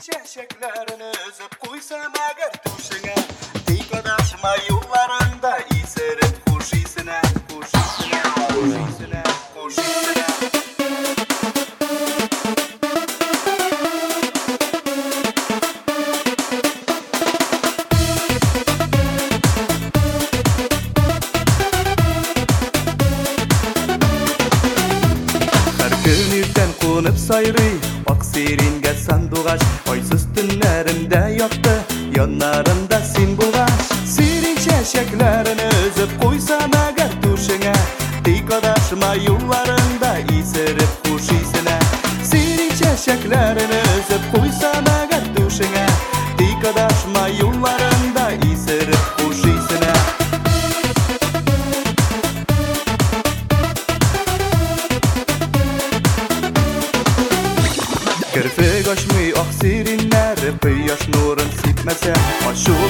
çiçeklerini özüp koysam eğer tuşuna Dik adaşma yollarında izlerim kuş izine Kuş izine, kuş izine, kuş izine Сайрый, ак сирин күрдемнәрендә ятты яннарында син булгач сирин чәчәкләрен түшеңә тик адашма юлларында исереп хуш исенә сирин чәчәкләрен өзеп куйсам әгәр түшеңә тик адашма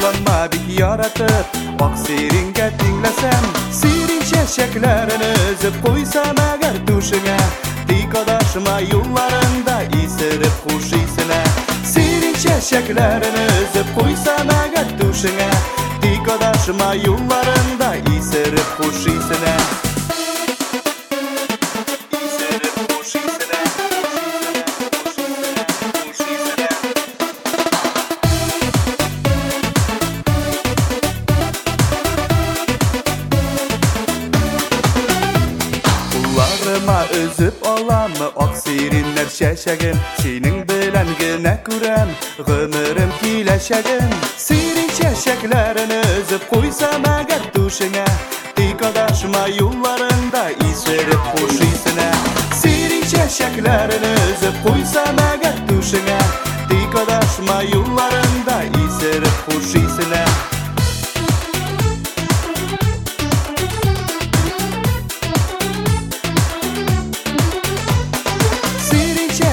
Kulan mabik yaratı Bak serin kettingle sen Serin şeşeklerin özü Koysa mağar tuşuna Dik adaşma yollarında İsirip kuş Serin şeşeklerin özü Кайгырма, өзіп аламы ақ сиринлер шәшәгім Сенің білән генә күрәм, ғымырым киләшәгім Сирин шәшәкләрін өзіп қойса мәгәр түшіңә Тик адашыма юлларында исеріп қош исенә Сирин шәшәкләрін өзіп қойса мәгәр адашыма юлларында